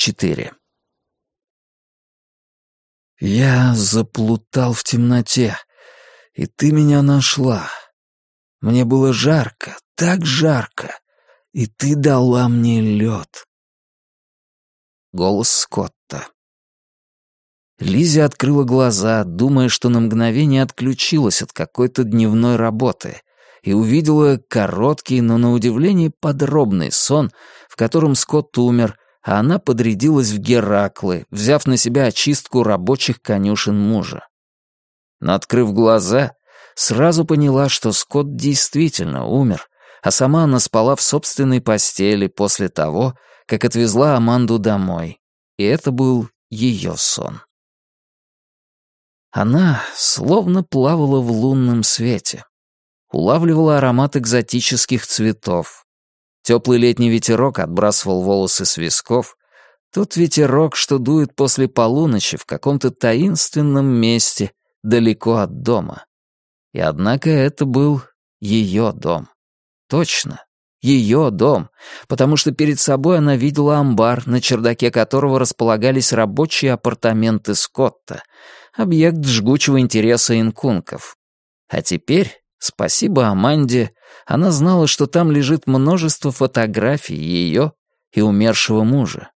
4. Я заплутал в темноте, и ты меня нашла. Мне было жарко, так жарко, и ты дала мне лед. Голос Скотта. Лизи открыла глаза, думая, что на мгновение отключилась от какой-то дневной работы, и увидела короткий, но на удивление подробный сон, в котором Скотт умер, а она подрядилась в Гераклы, взяв на себя очистку рабочих конюшен мужа. Но, открыв глаза, сразу поняла, что Скотт действительно умер, а сама она спала в собственной постели после того, как отвезла Аманду домой. И это был ее сон. Она словно плавала в лунном свете. Улавливала аромат экзотических цветов, Теплый летний ветерок отбрасывал волосы с висков. Тот ветерок, что дует после полуночи в каком-то таинственном месте, далеко от дома. И однако это был ее дом. Точно, ее дом, потому что перед собой она видела амбар, на чердаке которого располагались рабочие апартаменты Скотта, объект жгучего интереса инкунков. А теперь, спасибо Аманде, она знала, что там лежит множество фотографий ее и умершего мужа.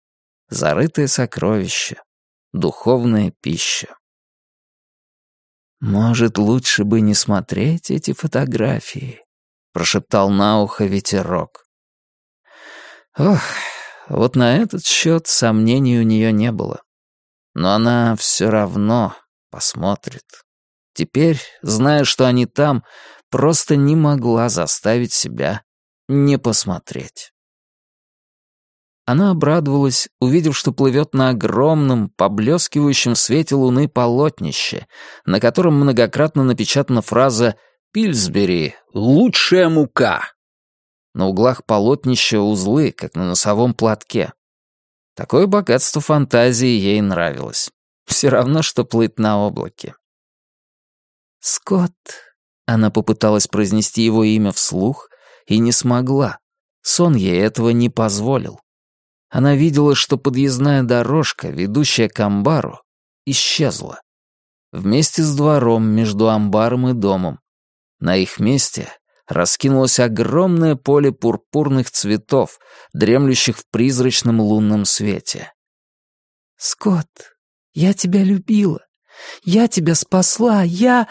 Зарытое сокровище, духовная пища. «Может, лучше бы не смотреть эти фотографии», — прошептал на ухо ветерок. Ох, вот на этот счет сомнений у нее не было. Но она все равно посмотрит. Теперь, зная, что они там, просто не могла заставить себя не посмотреть. Она обрадовалась, увидев, что плывет на огромном, поблескивающем свете луны полотнище, на котором многократно напечатана фраза «Пильсбери — лучшая мука». На углах полотнища узлы, как на носовом платке. Такое богатство фантазии ей нравилось. Все равно, что плыть на облаке. «Скотт», она попыталась произнести его имя вслух и не смогла. Сон ей этого не позволил. Она видела, что подъездная дорожка, ведущая к амбару, исчезла. Вместе с двором между амбаром и домом. На их месте раскинулось огромное поле пурпурных цветов, дремлющих в призрачном лунном свете. «Скотт, я тебя любила. Я тебя спасла. Я...»